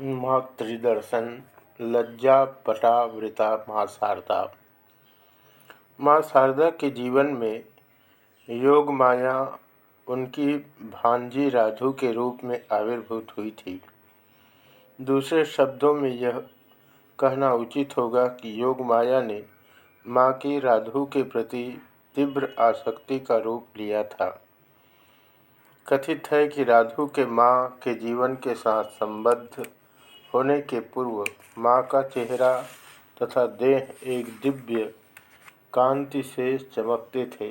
मातृदर्शन लज्जा, पटावृता माँ शारदा माँ शारदा के जीवन में योग माया उनकी भांजी राधु के रूप में आविर्भूत हुई थी। दूसरे शब्दों में यह कहना उचित होगा कि योग माया ने माँ की राधु के प्रति तीव्र आसक्ति का रूप लिया था। कथित है कि राधु के माँ के जीवन के साथ संबद्ध होने के पूर्व माँ का चेहरा तथा देह एक दिव्य कांति से चमकते थे।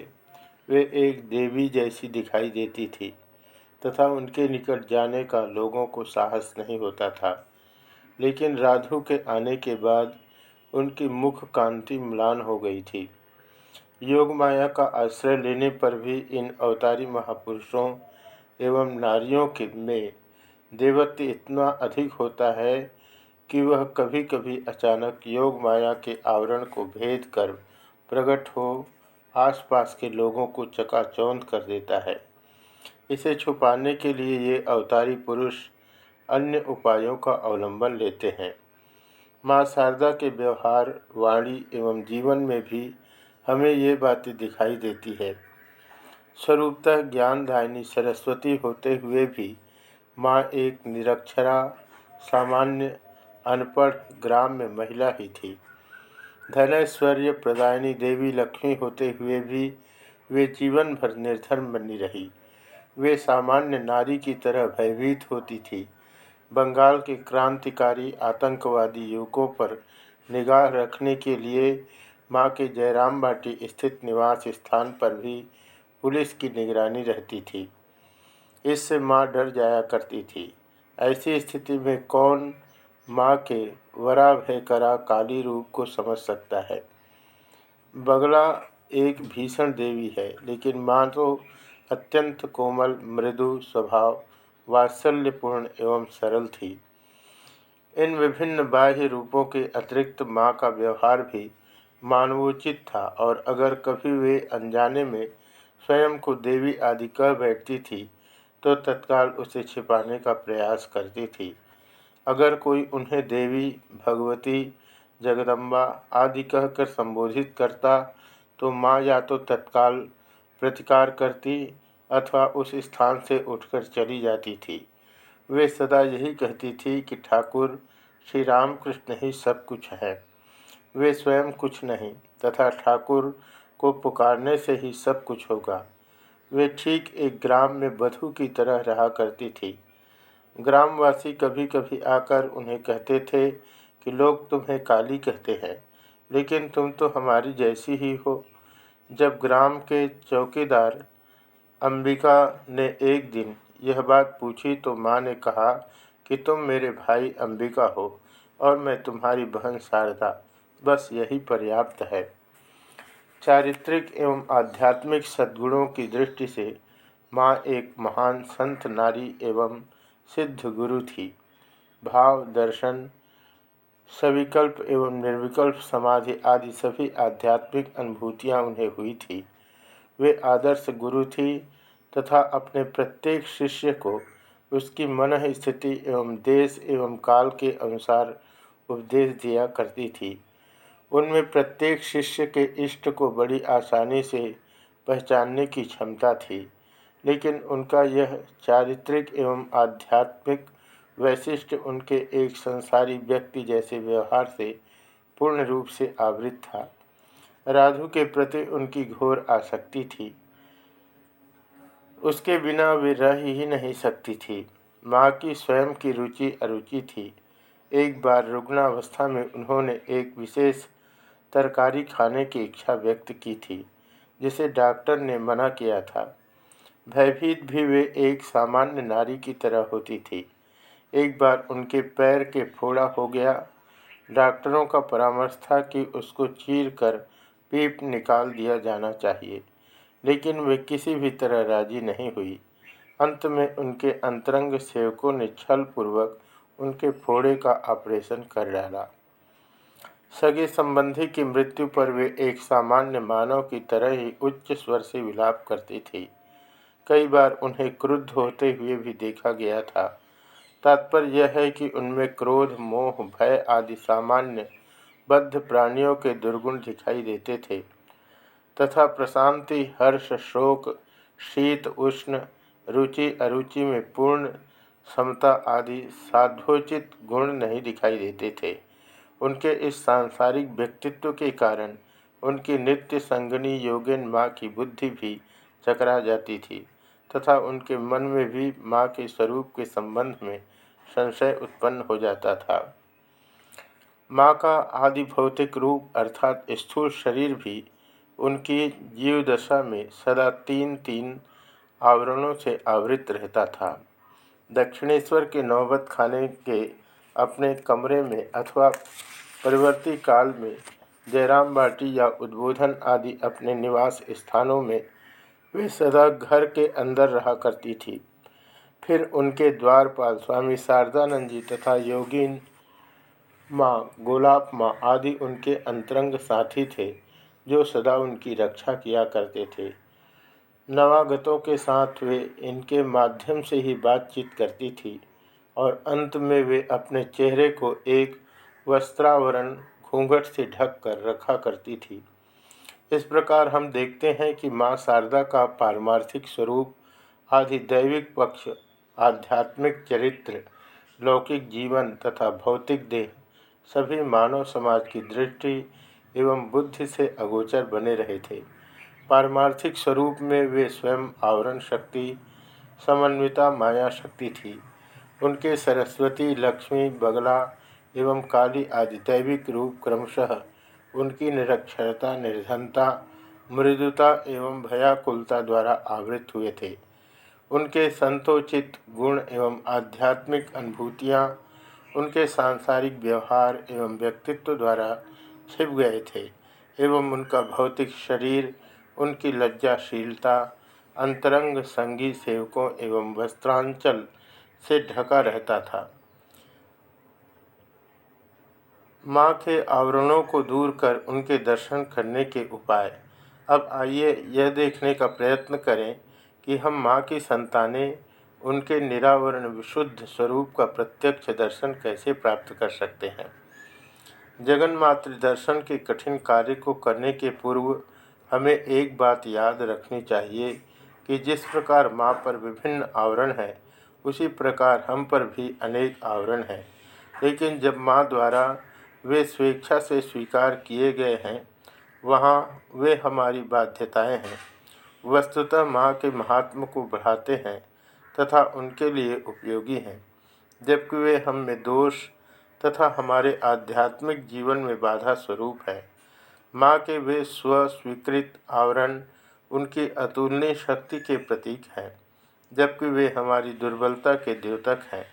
वे एक देवी जैसी दिखाई देती थी तथा उनके निकट जाने का लोगों को साहस नहीं होता था। लेकिन राधु के आने के बाद उनकी मुख कांति म्लान हो गई थी। योग माया का आश्रय लेने पर भी इन अवतारी महापुरुषों एवं नारियों के में देवत्व इतना अधिक होता है कि वह कभी कभी अचानक योग माया के आवरण को भेद कर प्रकट हो, आसपास के लोगों को चकाचौंध कर देता है। इसे छुपाने के लिए ये अवतारी पुरुष अन्य उपायों का अवलंबन लेते हैं। माँ शारदा के व्यवहार, वाणी एवं जीवन में भी हमें ये बातें दिखाई देती है। स्वरूपतः ज्ञानदायिनी सरस्वती होते हुए भी माँ एक निरक्षरा, सामान्य, अनपढ़ ग्राम में महिला ही थी। धनैश्वर्य प्रदायनी देवी लक्ष्मी होते हुए भी वे जीवन भर निर्धन बनी रही। वे सामान्य नारी की तरह भयभीत होती थी। बंगाल के क्रांतिकारी आतंकवादी युवकों पर निगाह रखने के लिए माँ के जयराम बाटी स्थित निवास स्थान पर भी पुलिस की निगरानी रहती थी। इससे माँ डर जाया करती थी। ऐसी स्थिति में कौन माँ के वरा करा काली रूप को समझ सकता है? बगला एक भीषण देवी है, लेकिन माँ तो अत्यंत कोमल, मृदु स्वभाव, वात्सल्यपूर्ण एवं सरल थी। इन विभिन्न बाह्य रूपों के अतिरिक्त माँ का व्यवहार भी मानवोचित था और अगर कभी वे अनजाने में स्वयं को देवी आदि कह बैठती थी तो तत्काल उसे छिपाने का प्रयास करती थी। अगर कोई उन्हें देवी, भगवती, जगदम्बा आदि कहकर संबोधित करता तो माँ या तो तत्काल प्रतिकार करती अथवा उस स्थान से उठकर चली जाती थी। वे सदा यही कहती थी कि ठाकुर, श्री रामकृष्ण ही सब कुछ है। वे स्वयं कुछ नहीं, तथा ठाकुर को पुकारने से ही सब कुछ होगा। वे ठीक एक ग्राम में बधु की तरह रहा करती थी। ग्रामवासी कभी कभी आकर उन्हें कहते थे कि, लोग तुम्हें काली कहते हैं, लेकिन तुम तो हमारी जैसी ही हो। जब ग्राम के चौकीदार अंबिका ने एक दिन यह बात पूछी तो माँ ने कहा कि, तुम मेरे भाई अंबिका हो और मैं तुम्हारी बहन शारदा। बस यही पर्याप्त है। चारित्रिक एवं आध्यात्मिक सद्गुणों की दृष्टि से माँ एक महान संत, नारी एवं सिद्ध गुरु थी। भाव, दर्शन, सविकल्प एवं निर्विकल्प, समाधि आदि सभी आध्यात्मिक अनुभूतियाँ उन्हें हुई थी। वे आदर्श गुरु थी तथा अपने प्रत्येक शिष्य को उसकी मन स्थिति एवं देश एवं काल के अनुसार उपदेश दिया करती थी। उनमें प्रत्येक शिष्य के इष्ट को बड़ी आसानी से पहचानने की क्षमता थी, लेकिन उनका यह चारित्रिक एवं आध्यात्मिक वैशिष्ट उनके एक संसारी व्यक्ति जैसे व्यवहार से पूर्ण रूप से आवृत था। राधु के प्रति उनकी घोर आसक्ति थी। उसके बिना वे रह ही नहीं सकती थी। माँ की स्वयं की रुचि अरुचि थी। एक बार रुग्णावस्था में उन्होंने एक विशेष तरकारी खाने की इच्छा व्यक्त की थी, जिसे डॉक्टर ने मना किया था। भयभीत भी वे एक सामान्य नारी की तरह होती थी। एक बार उनके पैर के फोड़ा हो गया। डॉक्टरों का परामर्श था कि उसको चीर कर पीप निकाल दिया जाना चाहिए, लेकिन वे किसी भी तरह राज़ी नहीं हुई। अंत में उनके अंतरंग सेवकों ने छल पूर्वक उनके फोड़े का ऑपरेशन कर डाला। सगे संबंधी की मृत्यु पर वे एक सामान्य मानव की तरह ही उच्च स्वर से विलाप करती थी। कई बार उन्हें क्रुद्ध होते हुए भी देखा गया था। तात्पर्य यह है कि उनमें क्रोध, मोह, भय आदि सामान्य बद्ध प्राणियों के दुर्गुण दिखाई देते थे। तथा प्रशांति, हर्ष, शोक, शीत, उष्ण, रुचि, अरुचि में पूर्ण समता आदि साधोचित गुण नहीं दिखाई देते थे। उनके इस सांसारिक व्यक्तित्व के कारण उनकी नित्य संगनी योगेन माँ की बुद्धि भी चकरा जाती थी तथा उनके मन में भी माँ के स्वरूप के संबंध में संशय उत्पन्न हो जाता था। माँ का आदि भौतिक रूप अर्थात स्थूल शरीर भी उनकी जीव दशा में सदा तीन तीन आवरणों से आवृत रहता था। दक्षिणेश्वर के नौबत खाने के अपने कमरे में अथवा परिवर्ती काल में जयराम बाटी या उद्बोधन आदि अपने निवास स्थानों में, वे सदा घर के अंदर रहा करती थी। फिर उनके द्वारपाल स्वामी शारदानंद जी तथा योगीन माँ गोलाप माँ आदि उनके अंतरंग साथी थे, जो सदा उनकी रक्षा किया करते थे। नवागतों के साथ वे इनके माध्यम से ही बातचीत करती थी। और अंत में वे अपने चेहरे को एक वस्त्रावरण घूंघट से ढक कर रखा करती थी। इस प्रकार हम देखते हैं कि माँ शारदा का पारमार्थिक स्वरूप, आदि दैविक पक्ष, आध्यात्मिक चरित्र, लौकिक जीवन तथा भौतिक देह, सभी मानव समाज की दृष्टि एवं बुद्धि से अगोचर बने रहे थे। पारमार्थिक स्वरूप में वे स्वयं आवरण शक्ति, समन्विता, माया शक्ति थी। उनके सरस्वती, लक्ष्मी, बगला एवं काली आदि दैविक रूप क्रमशः उनकी निरक्षरता, निर्धनता, मृदुता एवं भयाकुलता द्वारा आवृत हुए थे। उनके संतोचित गुण एवं आध्यात्मिक अनुभूतियाँ उनके सांसारिक व्यवहार एवं व्यक्तित्व द्वारा छिप गए थे एवं उनका भौतिक शरीर, उनकी लज्जाशीलता, अंतरंग संगी सेवकों एवं वस्त्रांचल से ढका रहता था। माँ के आवरणों को दूर कर उनके दर्शन करने के उपाय। अब आइए यह देखने का प्रयत्न करें कि हम माँ की संतानें उनके निरावरण विशुद्ध स्वरूप का प्रत्यक्ष दर्शन कैसे प्राप्त कर सकते हैं। जगन्मात्र दर्शन के कठिन कार्य को करने के पूर्व हमें एक बात याद रखनी चाहिए कि जिस प्रकार माँ पर विभिन्न आवरण हैं उसी प्रकार हम पर भी अनेक आवरण हैं। लेकिन जब माँ द्वारा वे स्वेच्छा से स्वीकार किए गए हैं, वहाँ वे हमारी बाध्यताएँ हैं। वस्तुतः माँ के महात्म को बढ़ाते हैं तथा उनके लिए उपयोगी हैं। जबकि वे हम में दोष तथा हमारे आध्यात्मिक जीवन में बाधा स्वरूप है। माँ के वे स्वस्वीकृत आवरण उनकी अतुलनीय शक्ति के प्रतीक हैं। जबकि वे हमारी दुर्बलता के द्योतक हैं,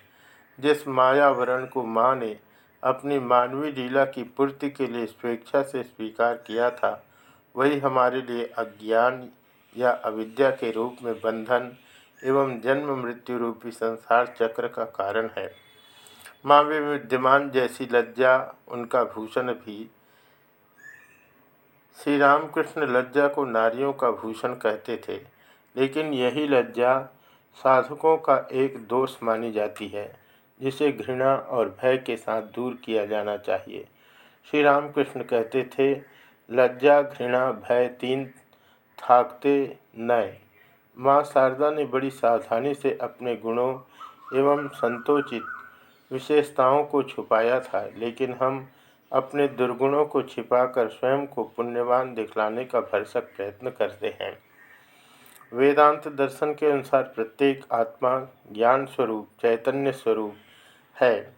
जिस मायावरण को माँ ने अपनी मानवीय लीला की पूर्ति के लिए स्वेच्छा से स्वीकार किया था, वही हमारे लिए अज्ञान या अविद्या के रूप में बंधन एवं जन्म मृत्यु रूपी संसार चक्र का कारण है। माँ में विद्यमान जैसी लज्जा, उनका भूषण भी श्री रामकृष्ण लज्जा को नारियों का भूषण कहते थे, लेकिन यही लज्जा साधकों का एक दोष मानी जाती है, जिसे घृणा और भय के साथ दूर किया जाना चाहिए। श्री रामकृष्ण कहते थे, लज्जा, घृणा, भय तीन थाकते नए माँ शारदा ने बड़ी सावधानी से अपने गुणों एवं संतोचित विशेषताओं को छुपाया था, लेकिन हम अपने दुर्गुणों को छिपाकर स्वयं को पुण्यवान दिखलाने का भरसक प्रयत्न करते हैं। वेदांत दर्शन के अनुसार प्रत्येक आत्मा ज्ञान स्वरूप, चैतन्य स्वरूप है।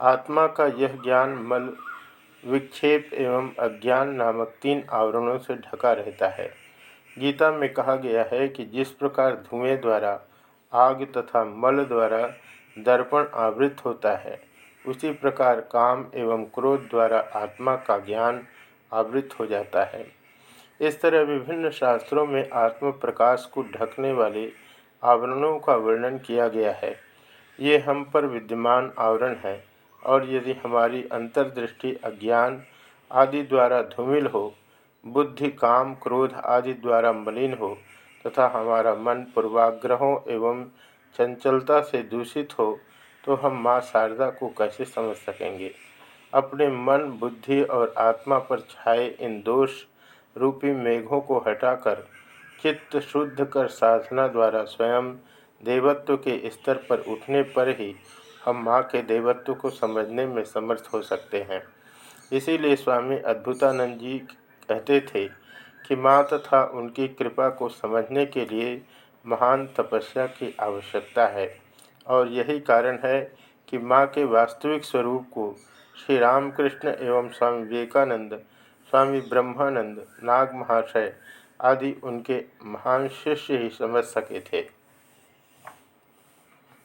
आत्मा का यह ज्ञान मल, विक्षेप एवं अज्ञान नामक तीन आवरणों से ढका रहता है। गीता में कहा गया है कि जिस प्रकार धुएँ द्वारा, आग तथा मल द्वारा दर्पण आवृत होता है, उसी प्रकार काम एवं क्रोध द्वारा आत्मा का ज्ञान आवृत हो जाता है। इस तरह विभिन्न शास्त्रों में आत्म प्रकाश को ढकने वाले आवरणों का वर्णन किया गया है। ये हम पर विद्यमान आवरण है और यदि हमारी अंतर्दृष्टि अज्ञान आदि द्वारा धूमिल हो, बुद्धि, काम, क्रोध आदि द्वारा मलिन हो, तथा हमारा मन पूर्वाग्रहों एवं चंचलता से दूषित हो तो हम माँ शारदा को कैसे समझ सकेंगे? अपने मन, बुद्धि और आत्मा पर छाए इन दोष रूपी मेघों को हटाकर चित्त शुद्ध कर साधना द्वारा स्वयं देवत्व के स्तर पर उठने पर ही हम माँ के देवत्व को समझने में समर्थ हो सकते हैं। इसीलिए स्वामी अद्भुतानंद जी कहते थे कि माँ तथा उनकी कृपा को समझने के लिए महान तपस्या की आवश्यकता है और यही कारण है कि माँ के वास्तविक स्वरूप को श्री रामकृष्ण एवं स्वामी विवेकानंद स्वामी ब्रह्मानंद नाग महाशय आदि उनके महान शिष्य ही समझ सके थे।